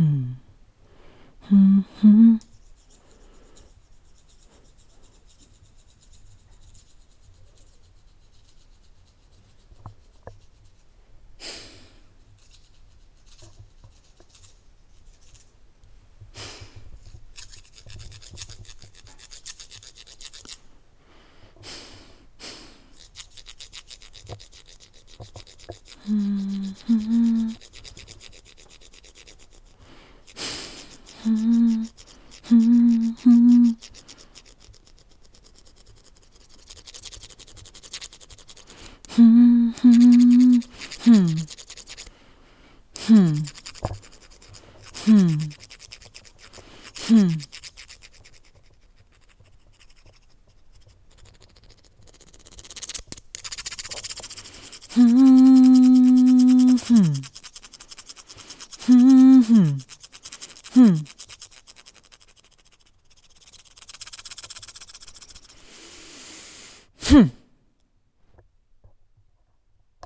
음. Hmm. 흠.